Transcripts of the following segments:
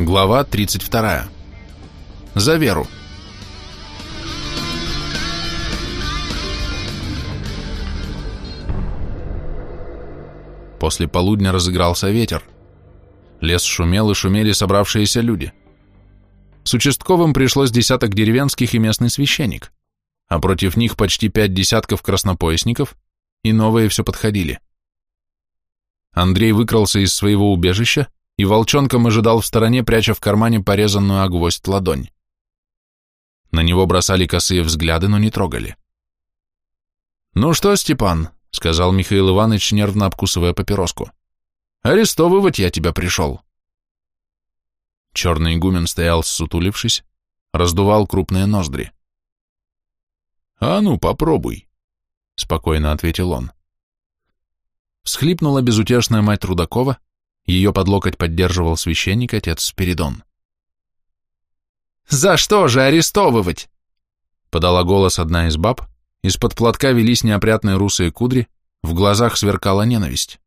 Глава 32. За веру. После полудня разыгрался ветер. Лес шумел и шумели собравшиеся люди. С участковым пришлось десяток деревенских и местный священник, а против них почти пять десятков краснопоясников, и новые все подходили. Андрей выкрался из своего убежища и волчонком ожидал в стороне, пряча в кармане порезанную о гвоздь ладонь. На него бросали косые взгляды, но не трогали. «Ну что, Степан?» — сказал Михаил Иванович, нервно обкусывая папироску. «Арестовывать я тебя пришел». Черный игумен стоял ссутулившись, раздувал крупные ноздри. «А ну, попробуй», — спокойно ответил он. Всхлипнула безутешная мать Рудакова, ее под локоть поддерживал священник, отец Спиридон. «За что же арестовывать?» Подала голос одна из баб, из-под платка велись неопрятные русые кудри, в глазах сверкала ненависть.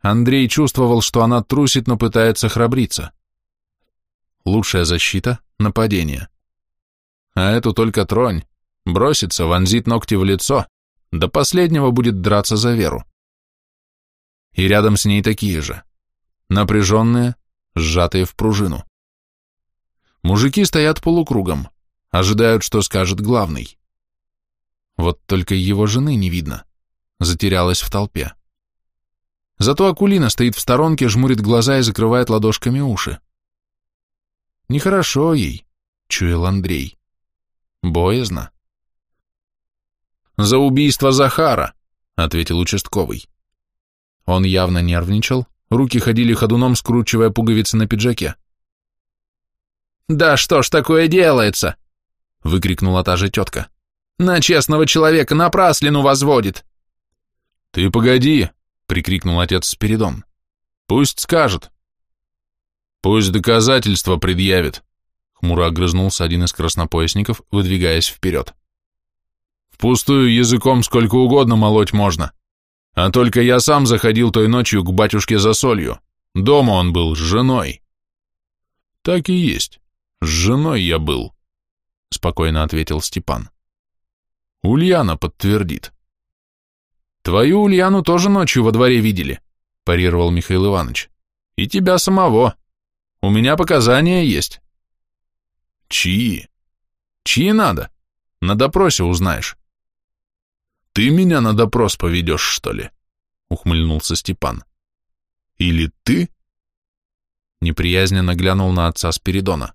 Андрей чувствовал, что она трусит, но пытается храбриться. Лучшая защита — нападение. А эту только тронь, бросится, вонзит ногти в лицо, до последнего будет драться за веру и рядом с ней такие же, напряженные, сжатые в пружину. Мужики стоят полукругом, ожидают, что скажет главный. Вот только его жены не видно, затерялась в толпе. Зато Акулина стоит в сторонке, жмурит глаза и закрывает ладошками уши. Нехорошо ей, чуял Андрей. Боязно. «За убийство Захара», — ответил участковый. Он явно нервничал, руки ходили ходуном, скручивая пуговицы на пиджаке. «Да что ж такое делается?» — выкрикнула та же тетка. «На честного человека напраслину возводит!» «Ты погоди!» — прикрикнул отец Спиридон. «Пусть скажет!» «Пусть доказательства предъявит!» — хмуро огрызнулся один из краснопоясников, выдвигаясь вперед. «Впустую языком сколько угодно молоть можно. А только я сам заходил той ночью к батюшке за солью. Дома он был с женой. Так и есть. С женой я был, спокойно ответил Степан. Ульяна подтвердит. Твою Ульяну тоже ночью во дворе видели, парировал Михаил Иванович. И тебя самого. У меня показания есть. Чьи? Чьи надо? На допросе узнаешь. «Ты меня на допрос поведешь, что ли?» — ухмыльнулся Степан. «Или ты?» Неприязненно глянул на отца Спиридона.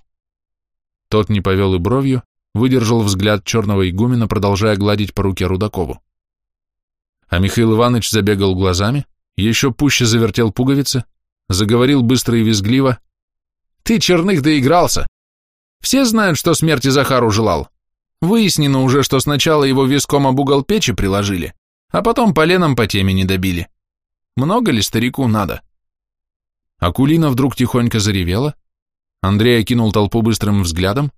Тот не повел и бровью, выдержал взгляд черного игумена, продолжая гладить по руке Рудакову. А Михаил Иванович забегал глазами, еще пуще завертел пуговицы, заговорил быстро и визгливо. «Ты, Черных, доигрался! Все знают, что смерти Захару желал. Выяснено уже, что сначала его виском об угол печи приложили, а потом поленом по теме не добили. Много ли старику надо? Акулина вдруг тихонько заревела, Андрей окинул толпу быстрым взглядом,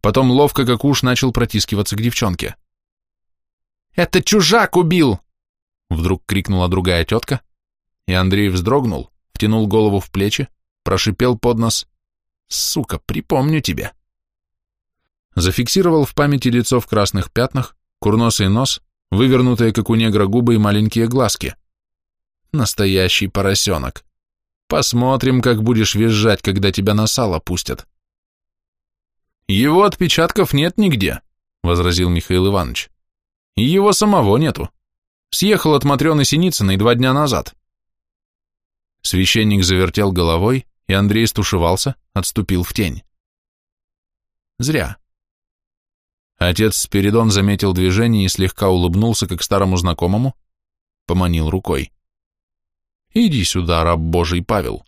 потом ловко, как уж, начал протискиваться к девчонке. «Это чужак убил!» Вдруг крикнула другая тетка, и Андрей вздрогнул, втянул голову в плечи, прошипел под нос. «Сука, припомню тебя!» Зафиксировал в памяти лицо в красных пятнах, курносый нос, вывернутые, как у негра, губы и маленькие глазки. Настоящий поросенок. Посмотрим, как будешь визжать, когда тебя на сало пустят. Его отпечатков нет нигде, возразил Михаил Иванович. И его самого нету. Съехал от Матрёны Синицыной два дня назад. Священник завертел головой, и Андрей стушевался, отступил в тень. Зря. Отец Спиридон заметил движение и слегка улыбнулся, как старому знакомому, поманил рукой. «Иди сюда, раб Божий Павел.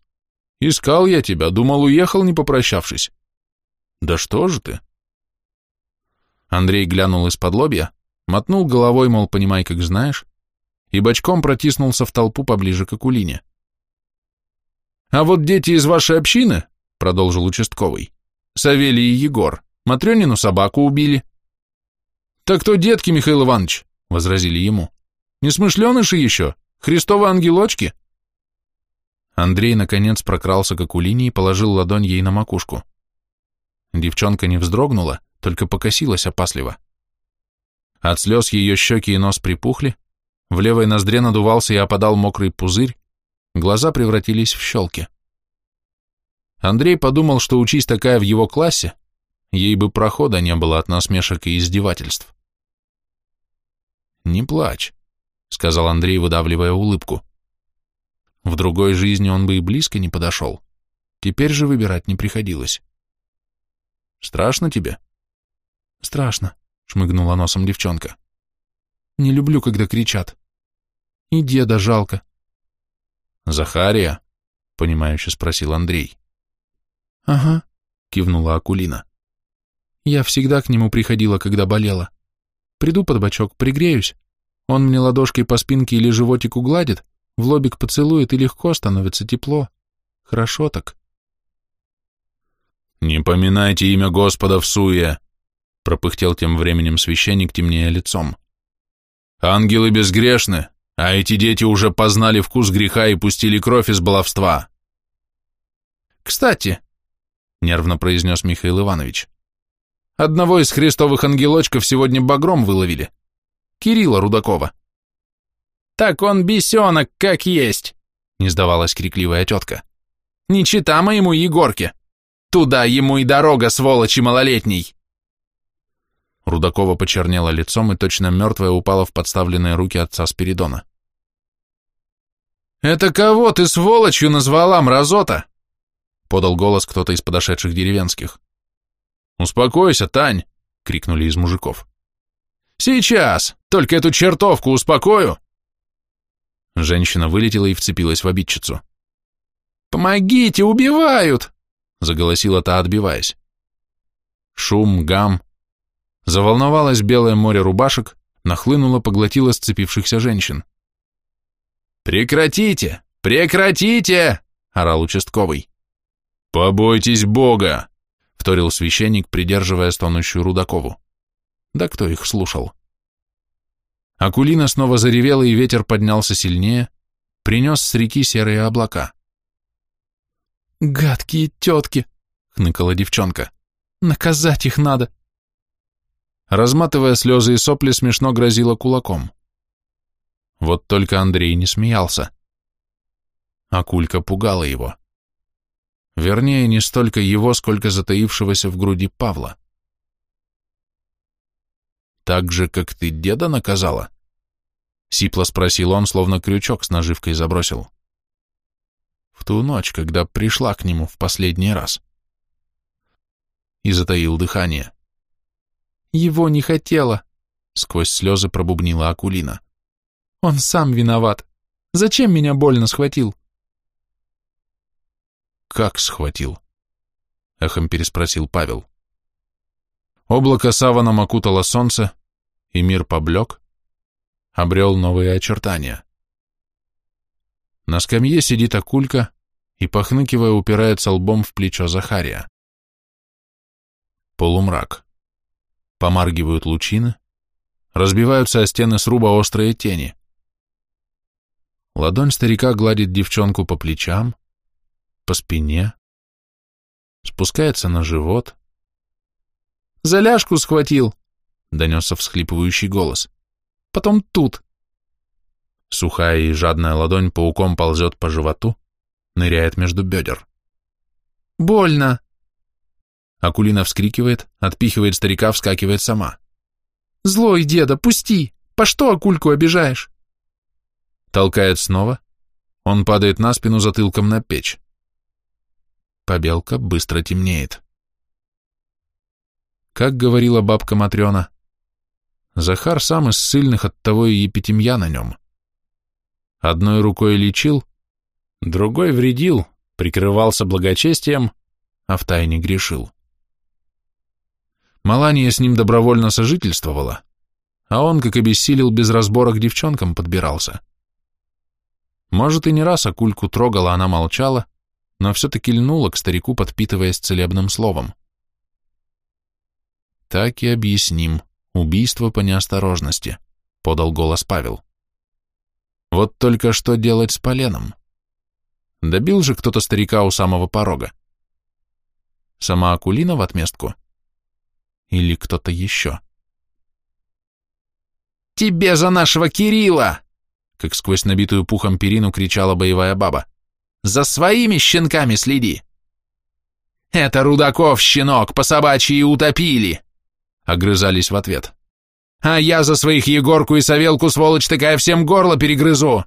Искал я тебя, думал, уехал, не попрощавшись. Да что же ты?» Андрей глянул из-под лобья, мотнул головой, мол, понимай, как знаешь, и бочком протиснулся в толпу поближе к Акулине. «А вот дети из вашей общины, — продолжил участковый, — Савелий и Егор, Матрёнину собаку убили, «Так то детки, Михаил Иванович», — возразили ему. «Несмышленыши еще, Христовы ангелочки». Андрей, наконец, прокрался к Акулине и положил ладонь ей на макушку. Девчонка не вздрогнула, только покосилась опасливо. От слез ее щеки и нос припухли, в левой ноздре надувался и опадал мокрый пузырь, глаза превратились в щелки. Андрей подумал, что учись такая в его классе, ей бы прохода не было от насмешек и издевательств. «Не плачь», — сказал Андрей, выдавливая улыбку. В другой жизни он бы и близко не подошел. Теперь же выбирать не приходилось. «Страшно тебе?» «Страшно», — шмыгнула носом девчонка. «Не люблю, когда кричат. И деда жалко». «Захария?» — понимающе спросил Андрей. «Ага», — кивнула Акулина. «Я всегда к нему приходила, когда болела. Приду под бочок, пригреюсь. Он мне ладошкой по спинке или животику гладит, в лобик поцелует и легко становится тепло. Хорошо так». «Не поминайте имя Господа в суе!» пропыхтел тем временем священник, темнее лицом. «Ангелы безгрешны, а эти дети уже познали вкус греха и пустили кровь из баловства». «Кстати», — нервно произнес Михаил Иванович, «одного из христовых ангелочков сегодня багром выловили. Кирилла Рудакова». «Так он бесенок, как есть», — не сдавалась крикливая тетка. «Не чита моему Егорке». Туда ему и дорога, сволочи малолетней!» Рудакова почернела лицом и точно мертвая упала в подставленные руки отца Спиридона. «Это кого ты сволочью назвала, мразота?» подал голос кто-то из подошедших деревенских. «Успокойся, Тань!» — крикнули из мужиков. «Сейчас! Только эту чертовку успокою!» Женщина вылетела и вцепилась в обидчицу. «Помогите, убивают!» заголосила та, отбиваясь. Шум, гам. Заволновалось белое море рубашек, нахлынуло, поглотило сцепившихся женщин. «Прекратите! Прекратите!» — орал участковый. «Побойтесь Бога!» — вторил священник, придерживая стонущую Рудакову. Да кто их слушал? Акулина снова заревела, и ветер поднялся сильнее, принес с реки серые облака. «Гадкие тетки!» — хныкала девчонка. «Наказать их надо!» Разматывая слезы и сопли, смешно грозила кулаком. Вот только Андрей не смеялся. А кулька пугала его. Вернее, не столько его, сколько затаившегося в груди Павла. «Так же, как ты деда наказала?» Сипло спросил он, словно крючок с наживкой забросил в ту ночь, когда пришла к нему в последний раз. И затаил дыхание. «Его не хотела», — сквозь слезы пробубнила Акулина. «Он сам виноват. Зачем меня больно схватил?» «Как схватил?» — эхом переспросил Павел. Облако саваном окутало солнце, и мир поблек, обрел новые очертания. На скамье сидит Акулька и, похныкивая, упирается лбом в плечо Захария. Полумрак. Помаргивают лучины, разбиваются о стены сруба острые тени. Ладонь старика гладит девчонку по плечам, по спине, спускается на живот. «За ляжку схватил!» — донесся всхлипывающий голос. «Потом тут!» Сухая и жадная ладонь пауком ползет по животу, ныряет между бедер. «Больно!» Акулина вскрикивает, отпихивает старика, вскакивает сама. «Злой деда, пусти! По что Акульку обижаешь?» Толкает снова. Он падает на спину затылком на печь. Побелка быстро темнеет. Как говорила бабка Матрена, Захар сам из сильных, оттого и епитемья на нем. Одной рукой лечил, другой вредил, прикрывался благочестием, а втайне грешил. Малания с ним добровольно сожительствовала, а он, как обессилел, без разбора к девчонкам подбирался. Может, и не раз Акульку трогала, она молчала, но все-таки льнула к старику, подпитываясь целебным словом. Так и объясним. Убийство по неосторожности, подал голос Павел. Вот только что делать с поленом? Добил же кто-то старика у самого порога. Сама Акулина в отместку? Или кто-то еще? «Тебе за нашего Кирилла!» Как сквозь набитую пухом перину кричала боевая баба. «За своими щенками следи!» «Это Рудаков, щенок, по собачьи утопили!» Огрызались в ответ. «А я за своих Егорку и Савелку, сволочь такая, всем горло перегрызу!»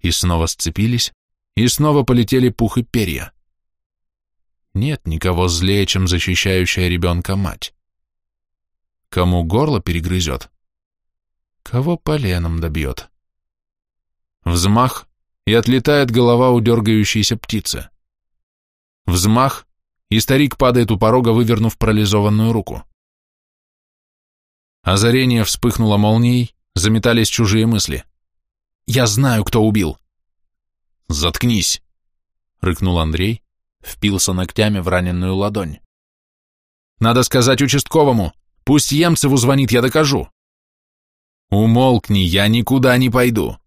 И снова сцепились, и снова полетели пух и перья. Нет никого злее, чем защищающая ребенка мать. Кому горло перегрызет, кого поленом добьет. Взмах, и отлетает голова у дергающейся птицы. Взмах, и старик падает у порога, вывернув парализованную руку. Озарение вспыхнуло молнией, заметались чужие мысли. «Я знаю, кто убил!» «Заткнись!» — рыкнул Андрей, впился ногтями в раненую ладонь. «Надо сказать участковому! Пусть Емцеву звонит, я докажу!» «Умолкни, я никуда не пойду!»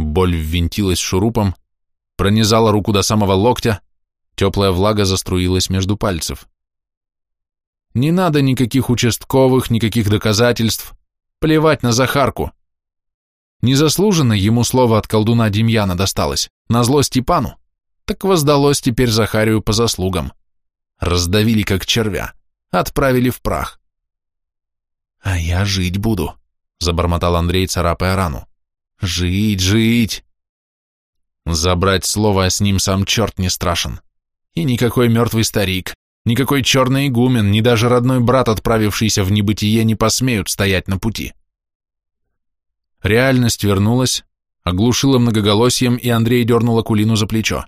Боль ввинтилась шурупом, пронизала руку до самого локтя, теплая влага заструилась между пальцев. Не надо никаких участковых, никаких доказательств, плевать на Захарку. Незаслуженно ему слово от колдуна Демьяна досталось, назло Степану, так воздалось теперь Захарию по заслугам. Раздавили как червя, отправили в прах. «А я жить буду», — забормотал Андрей, царапая рану. «Жить, жить!» Забрать слово с ним сам черт не страшен. И никакой мертвый старик, никакой черный игумен, ни даже родной брат, отправившийся в небытие, не посмеют стоять на пути. Реальность вернулась, оглушила многоголосием, и Андрей дернул Акулину за плечо.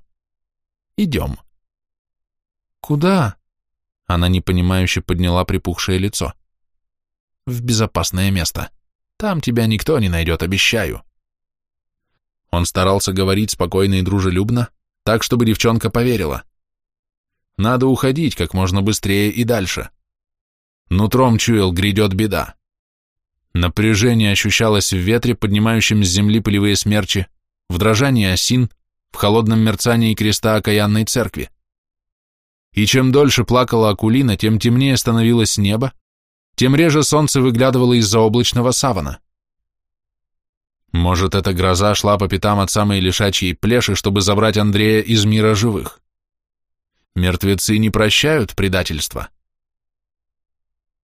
«Идем». «Куда?» Она непонимающе подняла припухшее лицо. «В безопасное место. Там тебя никто не найдет, обещаю». Он старался говорить спокойно и дружелюбно, так, чтобы девчонка поверила. Надо уходить как можно быстрее и дальше. Нутром чуял, грядет беда. Напряжение ощущалось в ветре, поднимающем с земли пылевые смерчи, в дрожании осин, в холодном мерцании креста окаянной церкви. И чем дольше плакала Акулина, тем темнее становилось небо, тем реже солнце выглядывало из-за облачного савана. Может, эта гроза шла по пятам от самой лишачьей плеши, чтобы забрать Андрея из мира живых? Мертвецы не прощают предательства.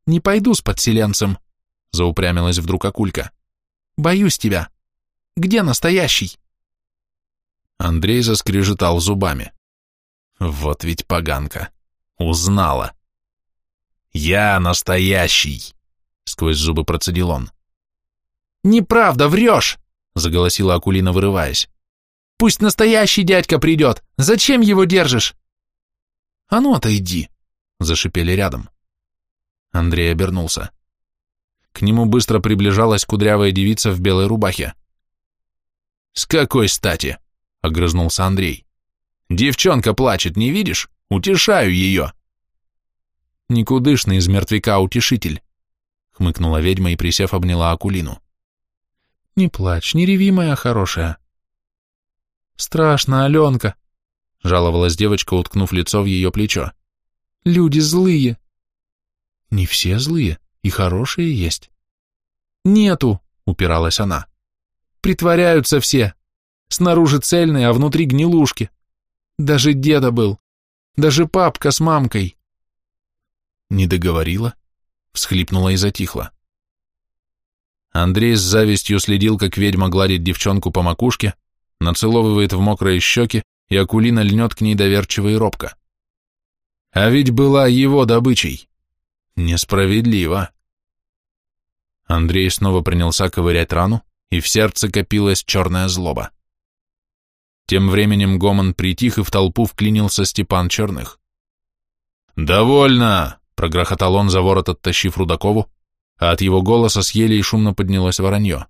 «Не пойду с подселенцем», — заупрямилась вдруг Акулька. «Боюсь тебя. Где настоящий?» Андрей заскрежетал зубами. Вот ведь поганка. Узнала. «Я настоящий!» — сквозь зубы процедил он. «Неправда, врешь!» — заголосила Акулина, вырываясь. «Пусть настоящий дядька придет! Зачем его держишь?» «А ну, отойди!» — зашипели рядом. Андрей обернулся. К нему быстро приближалась кудрявая девица в белой рубахе. «С какой стати?» — огрызнулся Андрей. «Девчонка плачет, не видишь? Утешаю ее!» «Никудышный из мертвяка утешитель», — хмыкнула ведьма и, присев, обняла Акулину. «Не плачь, не реви, моя хорошая». «Страшно, Аленка», — жаловалась девочка, уткнув лицо в ее плечо. «Люди злые». «Не все злые, и хорошие есть». «Нету», — упиралась она. «Притворяются все. Снаружи цельные, а внутри гнилушки. Даже деда был. Даже папка с мамкой». Не договорила, всхлипнула и затихла. Андрей с завистью следил, как ведьма гладит девчонку по макушке, нацеловывает в мокрые щеки, и Акулина льнет к ней доверчиво и робко. А ведь была его добычей. Несправедливо. Андрей снова принялся ковырять рану, и в сердце копилась черная злоба. Тем временем гомон притих, и в толпу вклинился Степан Черных. «Довольно!» — прогрохотал он за ворот, оттащив Рудакову, а от его голоса с елей шумно поднялось воронье.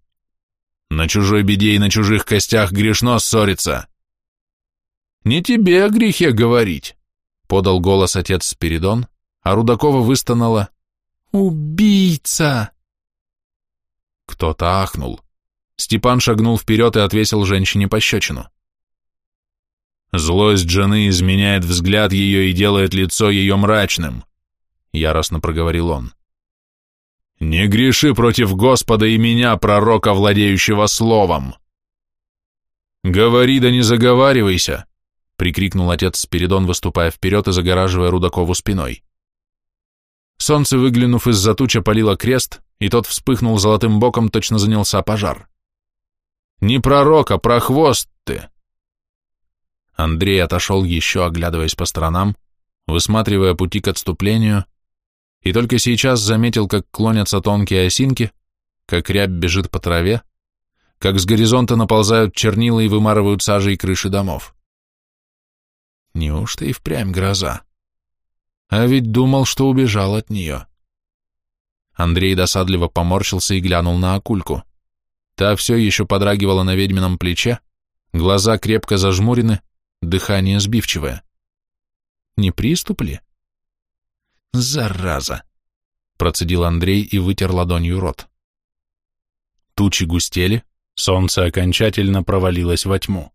«На чужой беде и на чужих костях грешно ссориться!» «Не тебе о грехе говорить», — подал голос отец Спиридон, а Рудакова выстонала «Убийца!» Кто-то ахнул. Степан шагнул вперед и отвесил женщине пощечину. Злость жены изменяет взгляд ее и делает лицо ее мрачным, — яростно проговорил он. Не греши против Господа и меня, пророка, владеющего словом. Говори да не заговаривайся, — прикрикнул отец Спиридон, выступая вперед и загораживая Рудакову спиной. Солнце, выглянув из-за туча, палило крест, и тот вспыхнул золотым боком, точно занялся пожар. «Не пророк, а прохвост ты!» Андрей отошел еще, оглядываясь по сторонам, высматривая пути к отступлению, и только сейчас заметил, как клонятся тонкие осинки, как рябь бежит по траве, как с горизонта наползают чернила и вымарывают сажей крыши домов. Неужто и впрямь гроза? А ведь думал, что убежал от нее. Андрей досадливо поморщился и глянул на акульку. Та все еще подрагивала на ведьмином плече, глаза крепко зажмурены, дыхание сбивчивое. Не приступ ли? Зараза! Процедил Андрей и вытер ладонью рот. Тучи густели, солнце окончательно провалилось во тьму.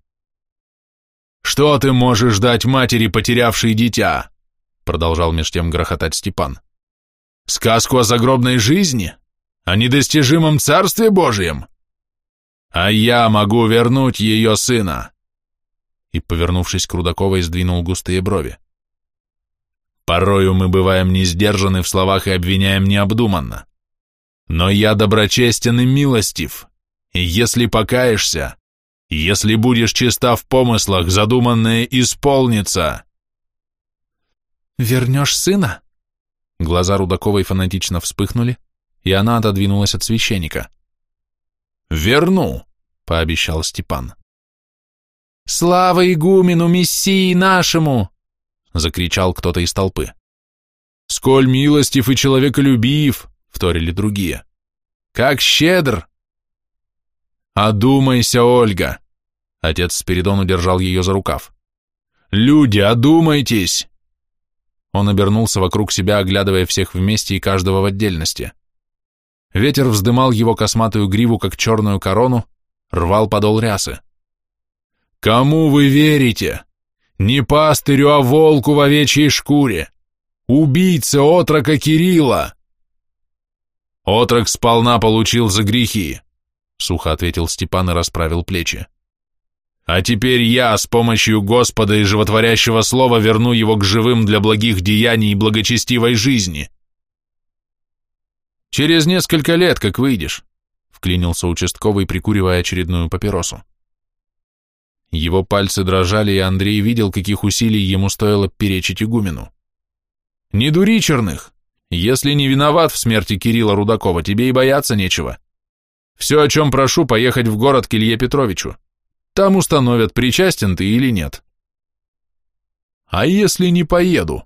«Что ты можешь дать матери, потерявшей дитя?» продолжал меж тем грохотать Степан. «Сказку о загробной жизни? О недостижимом царстве Божьем? А я могу вернуть ее сына!» И, повернувшись к Рудаковой, сдвинул густые брови. «Порою мы бываем не сдержаны в словах и обвиняем необдуманно. Но я доброчестен и милостив, и если покаешься, если будешь чиста в помыслах, задуманное исполнится!» «Вернешь сына?» Глаза Рудаковой фанатично вспыхнули, и она отодвинулась от священника. «Верну», — пообещал Степан. «Слава игумену, мессии нашему!» — закричал кто-то из толпы. «Сколь милостив и человеколюбив!» — вторили другие. «Как щедр!» «Одумайся, Ольга!» — отец Спиридон удержал ее за рукав. «Люди, одумайтесь!» Он обернулся вокруг себя, оглядывая всех вместе и каждого в отдельности. Ветер вздымал его косматую гриву, как черную корону, рвал подол рясы. «Кому вы верите? Не пастырю, а волку в овечьей шкуре! Убийца отрока Кирилла!» «Отрок сполна получил за грехи», — сухо ответил Степан и расправил плечи. А теперь я с помощью Господа и животворящего слова верну его к живым для благих деяний и благочестивой жизни. Через несколько лет, как выйдешь, вклинился участковый, прикуривая очередную папиросу. Его пальцы дрожали, и Андрей видел, каких усилий ему стоило перечить игумену. «Не дури, черных! Если не виноват в смерти Кирилла Рудакова, тебе и бояться нечего. Все, о чем прошу, поехать в город к Илье Петровичу. Там установят, причастен ты или нет. А если не поеду?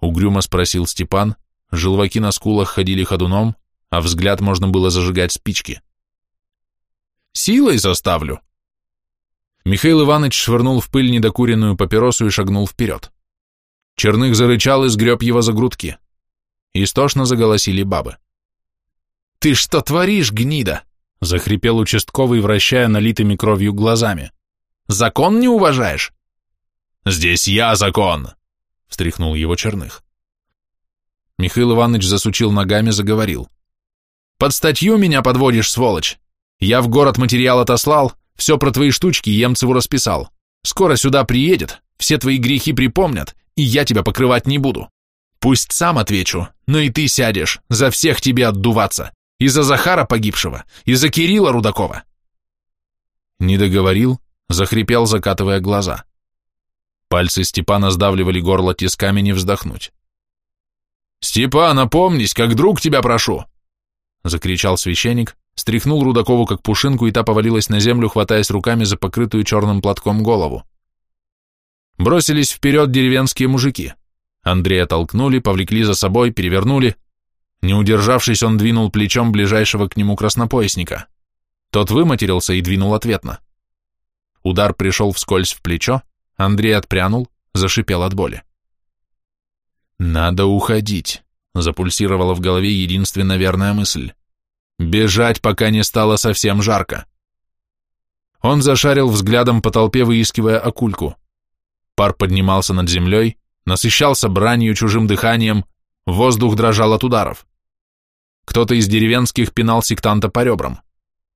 Угрюмо спросил Степан, желваки на скулах ходили ходуном, а взгляд можно было зажигать спички. Силой заставлю. Михаил Иванович швырнул в пыль недокуренную папиросу и шагнул вперед. Черных зарычал и сгреб его за грудки. Истошно заголосили бабы. «Ты что творишь, гнида?» — захрипел участковый, вращая налитыми кровью глазами. «Закон не уважаешь?» «Здесь я закон!» — встряхнул его Черных. Михаил Иванович засучил ногами, заговорил. «Под статью меня подводишь, сволочь! Я в город материал отослал, все про твои штучки Емцеву расписал. Скоро сюда приедет, все твои грехи припомнят, и я тебя покрывать не буду. Пусть сам отвечу, но и ты сядешь, за всех тебе отдуваться. Из-за Захара погибшего, из-за Кирилла Рудакова. Не договорил, захрипел, закатывая глаза. Пальцы Степана сдавливали горло тисками не вздохнуть. «Степан, опомнись, как друг тебя прошу!» Закричал священник, стряхнул Рудакову как пушинку, и та повалилась на землю, хватаясь руками за покрытую черным платком голову. Бросились вперед деревенские мужики. Андрея толкнули, повлекли за собой, перевернули, не удержавшись, он двинул плечом ближайшего к нему краснопоясника. Тот выматерился и двинул ответно. Удар пришел вскользь в плечо, Андрей отпрянул, зашипел от боли. «Надо уходить», — запульсировала в голове единственно верная мысль. «Бежать, пока не стало совсем жарко». Он зашарил взглядом по толпе, выискивая акульку. Пар поднимался над землей, насыщался бранью, чужим дыханием, воздух дрожал от ударов. Кто-то из деревенских пинал сектанта по ребрам.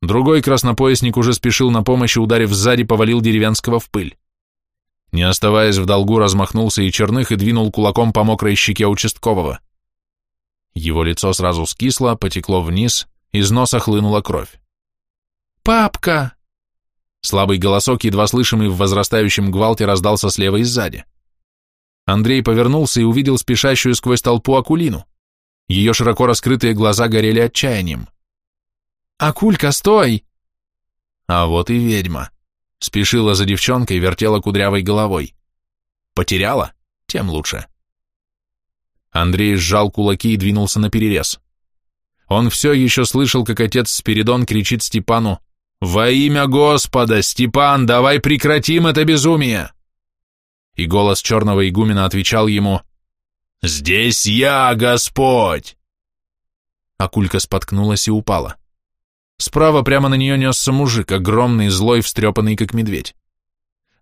Другой краснопоясник уже спешил на помощь и, ударив сзади, повалил деревенского в пыль. Не оставаясь в долгу, размахнулся и черных и двинул кулаком по мокрой щеке участкового. Его лицо сразу скисло, потекло вниз, из носа хлынула кровь. «Папка!» Слабый голосок, едва слышимый в возрастающем гвалте, раздался слева и сзади. Андрей повернулся и увидел спешащую сквозь толпу Акулину. Ее широко раскрытые глаза горели отчаянием. «Акулька, стой!» А вот и ведьма. Спешила за девчонкой, вертела кудрявой головой. Потеряла? Тем лучше. Андрей сжал кулаки и двинулся на перерез. Он все еще слышал, как отец Спиридон кричит Степану «Во имя Господа, Степан, давай прекратим это безумие!» И голос черного игумена отвечал ему «Здесь я, Господь!» Акулька споткнулась и упала. Справа прямо на нее несся мужик, огромный, злой, встрепанный, как медведь.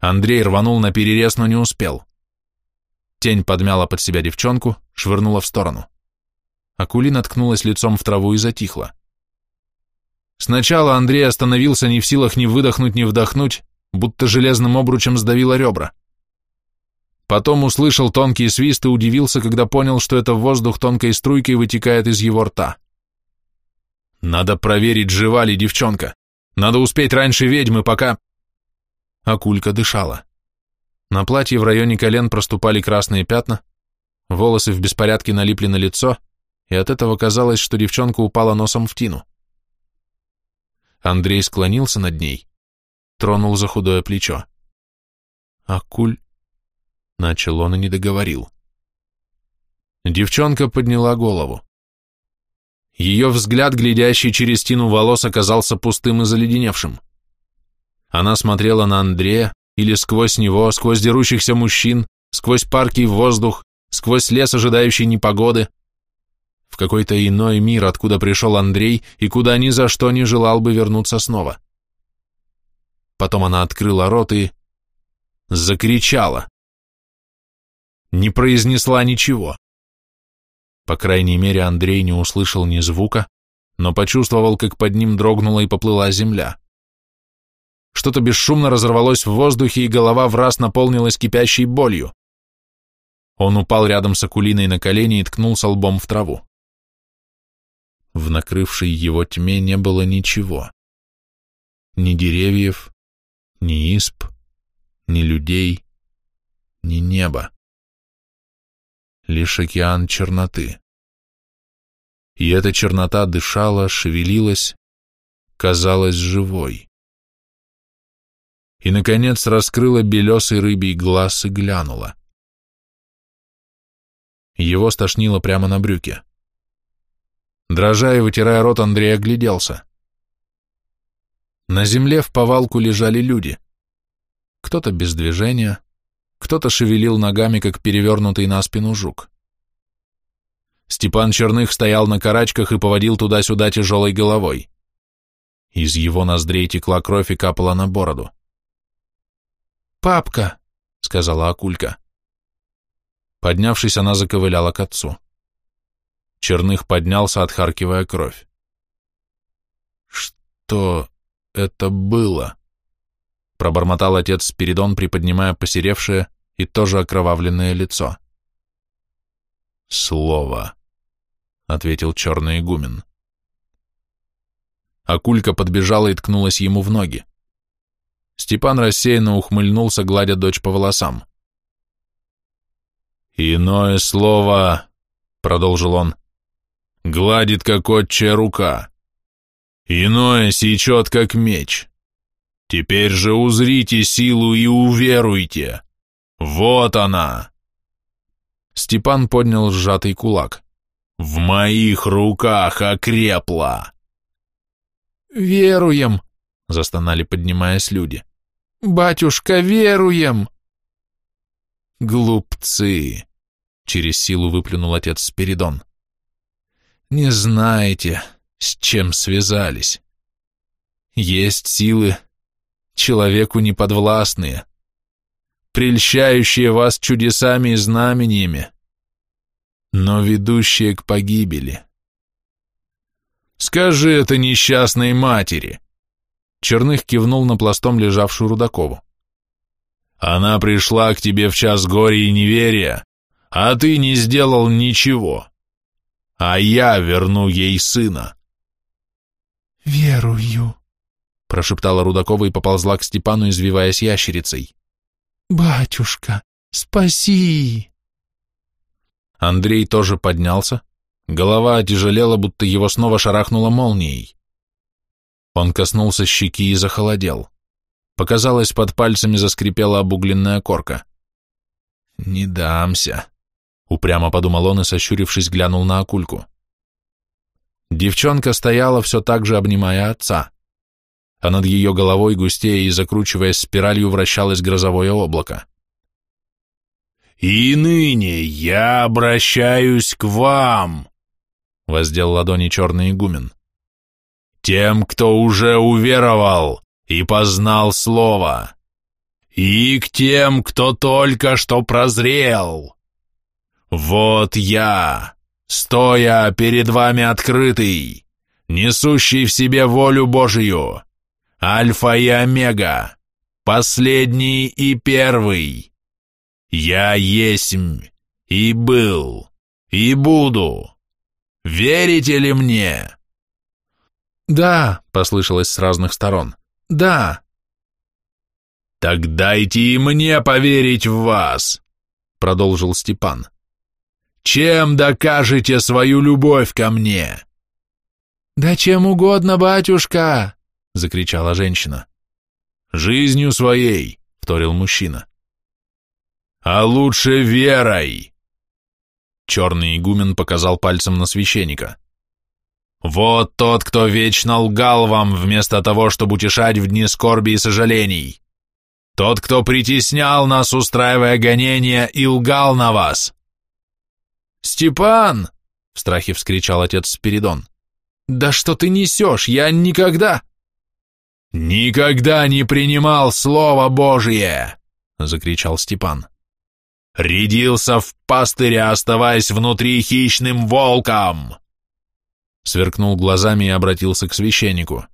Андрей рванул на перерез, но не успел. Тень подмяла под себя девчонку, швырнула в сторону. Акулина ткнулась лицом в траву и затихла. Сначала Андрей остановился не в силах ни выдохнуть, ни вдохнуть, будто железным обручем сдавило ребра. Потом услышал тонкий свист и удивился, когда понял, что это воздух тонкой струйкой вытекает из его рта. Надо проверить, жива ли девчонка. Надо успеть раньше ведьмы, пока... Акулька дышала. На платье в районе колен проступали красные пятна, волосы в беспорядке налипли на лицо, и от этого казалось, что девчонка упала носом в тину. Андрей склонился над ней, тронул за худое плечо. «Акуль...» — начал он и не договорил. Девчонка подняла голову. Ее взгляд, глядящий через тину волос, оказался пустым и заледеневшим. Она смотрела на Андрея, или сквозь него, сквозь дерущихся мужчин, сквозь парки и воздух, сквозь лес, ожидающий непогоды, какой-то иной мир, откуда пришел Андрей и куда ни за что не желал бы вернуться снова. Потом она открыла рот и... закричала. Не произнесла ничего. По крайней мере, Андрей не услышал ни звука, но почувствовал, как под ним дрогнула и поплыла земля. Что-то бесшумно разорвалось в воздухе, и голова в раз наполнилась кипящей болью. Он упал рядом с Акулиной на колени и ткнулся лбом в траву. В накрывшей его тьме не было ничего. Ни деревьев, ни исп, ни людей, ни неба лишь океан черноты. И эта чернота дышала, шевелилась, казалась живой. И, наконец, раскрыла белесый рыбий глаз и глянула. Его стошнило прямо на брюке. Дрожа и вытирая рот, Андрей огляделся. На земле в повалку лежали люди. Кто-то без движения, кто-то шевелил ногами, как перевернутый на спину жук. Степан Черных стоял на карачках и поводил туда-сюда тяжелой головой. Из его ноздрей текла кровь и капала на бороду. «Папка!» — сказала Акулька. Поднявшись, она заковыляла к отцу. Черных поднялся, отхаркивая кровь. «Что это было?» пробормотал отец Спиридон, приподнимая посеревшее и тоже окровавленное лицо. «Слово», — ответил черный игумен. Акулька подбежала и ткнулась ему в ноги. Степан рассеянно ухмыльнулся, гладя дочь по волосам. «Иное слово», — продолжил он, — «гладит, как отчая рука. Иное сечет, как меч. Теперь же узрите силу и уверуйте. Вот она. Степан поднял сжатый кулак. В моих руках окрепла. Веруем, застонали, поднимаясь люди. Батюшка, веруем. Глупцы, через силу выплюнул отец Спиридон. Не знаете, с чем связались. Есть силы, человеку неподвластные. прельщающие вас чудесами и знамениями, но ведущие к погибели. Скажи это несчастной матери. Черных кивнул на пластом лежавшую Рудакову. Она пришла к тебе в час горя и неверия, а ты не сделал ничего. А я верну ей сына. «Верую», — прошептала Рудакова и поползла к Степану, извиваясь ящерицей. «Батюшка, спаси!» Андрей тоже поднялся, голова отяжелела, будто его снова шарахнуло молнией. Он коснулся щеки и захолодел. Показалось, под пальцами заскрипела обугленная корка. «Не дамся», — упрямо подумал он и, сощурившись, глянул на акульку. Девчонка стояла все так же, обнимая отца, а над ее головой, густея и закручиваясь спиралью, вращалось грозовое облако. «И ныне я обращаюсь к вам», — воздел ладони черный игумен. «Тем, кто уже уверовал и познал слово, и к тем, кто только что прозрел. Вот я, стоя перед вами открытый, несущий в себе волю Божию, Альфа и Омега, последний и первый, я есмь, и был, и буду. Верите ли мне?» «Да», — послышалось с разных сторон. «Да». «Так дайте и мне поверить в вас», — продолжил Степан. «Чем докажете свою любовь ко мне?» «Да чем угодно, батюшка!» — закричала женщина. «Жизнью своей», — вторил мужчина а лучше верой!» Черный игумен показал пальцем на священника. «Вот тот, кто вечно лгал вам вместо того, чтобы утешать в дни скорби и сожалений. Тот, кто притеснял нас, устраивая гонения, и лгал на вас». «Степан!» — в страхе вскричал отец Спиридон. «Да что ты несешь? Я никогда...» «Никогда не принимал Слово Божие!» — закричал Степан. Рядился в пастыре, оставаясь внутри хищным волком!» Сверкнул глазами и обратился к священнику.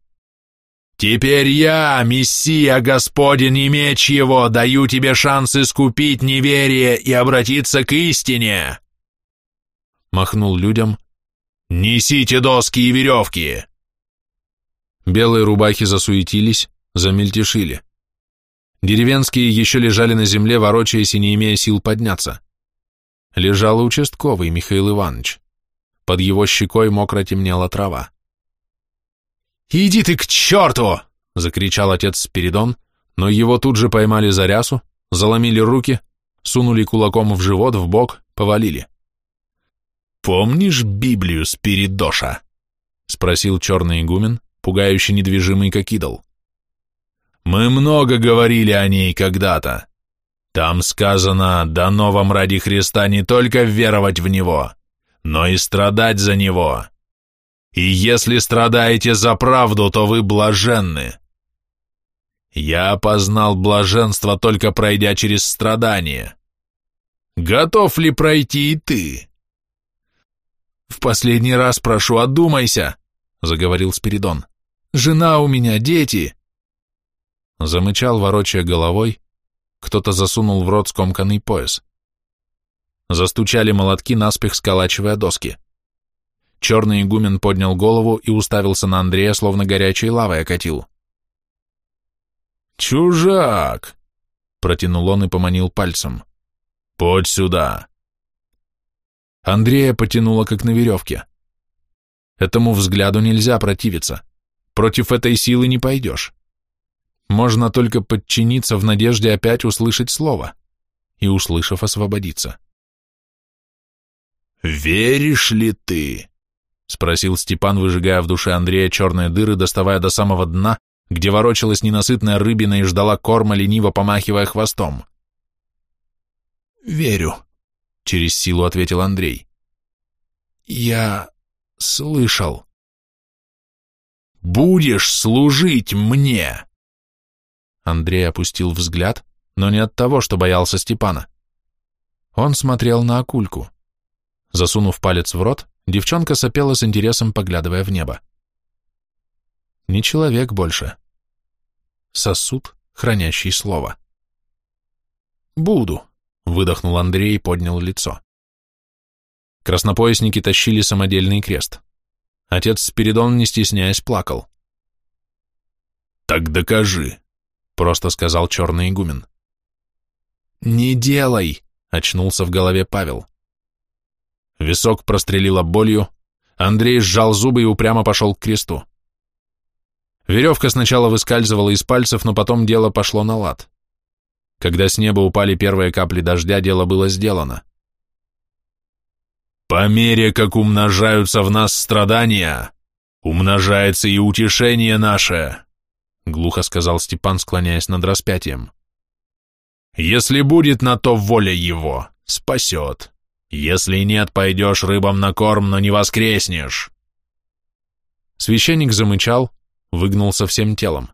«Теперь я, Мессия Господень и меч его, даю тебе шанс искупить неверие и обратиться к истине!» Махнул людям. «Несите доски и веревки!» Белые рубахи засуетились, замельтешили. Деревенские еще лежали на земле, ворочаясь и не имея сил подняться. Лежал участковый Михаил Иванович. Под его щекой мокро темнела трава. «Иди ты к черту!» — закричал отец Спиридон, но его тут же поймали за рясу, заломили руки, сунули кулаком в живот, в бок, повалили. «Помнишь Библию Спиридоша?» — спросил черный игумен, пугающе недвижимый как идол. Мы много говорили о ней когда-то. Там сказано, дано вам ради Христа не только веровать в Него, но и страдать за Него. И если страдаете за правду, то вы блаженны. Я познал блаженство, только пройдя через страдания. Готов ли пройти и ты? В последний раз прошу, одумайся, заговорил Спиридон. Жена у меня, дети. Замычал, ворочая головой, кто-то засунул в рот скомканный пояс. Застучали молотки, наспех сколачивая доски. Черный игумен поднял голову и уставился на Андрея, словно горячей лавой окатил. «Чужак!» — протянул он и поманил пальцем. «Подь сюда!» Андрея потянуло, как на веревке. Этому взгляду нельзя противиться. Против этой силы не пойдешь. Можно только подчиниться в надежде опять услышать слово и, услышав, освободиться. «Веришь ли ты?» — спросил Степан, выжигая в душе Андрея черные дыры, доставая до самого дна, где ворочалась ненасытная рыбина и ждала корма, лениво помахивая хвостом. «Верю», — через силу ответил Андрей. «Я слышал». «Будешь служить мне!» Андрей опустил взгляд, но не от того, что боялся Степана. Он смотрел на акульку. Засунув палец в рот, девчонка сопела с интересом, поглядывая в небо. Не человек больше. Сосуд, хранящий слово. «Буду», — выдохнул Андрей и поднял лицо. Краснопоясники тащили самодельный крест. Отец Спиридон, не стесняясь, плакал. «Так докажи», — просто сказал черный игумен. «Не делай!» — очнулся в голове Павел. Висок прострелило болью, Андрей сжал зубы и упрямо пошел к кресту. Веревка сначала выскальзывала из пальцев, но потом дело пошло на лад. Когда с неба упали первые капли дождя, дело было сделано. По мере, как умножаются в нас страдания, умножается и утешение наше, глухо сказал Степан, склоняясь над распятием. Если будет на то воля его, спасет. Если нет, пойдешь рыбам на корм, но не воскреснешь. Священник замычал, выгнулся всем телом.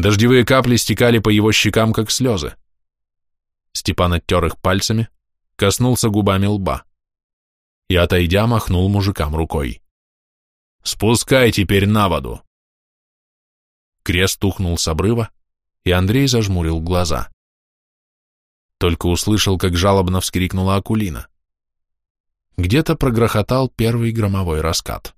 Дождевые капли стекали по его щекам, как слезы. Степан оттер их пальцами, коснулся губами лба и, отойдя, махнул мужикам рукой. «Спускай теперь на воду!» Крест ухнул с обрыва, и Андрей зажмурил глаза. Только услышал, как жалобно вскрикнула Акулина. Где-то прогрохотал первый громовой раскат.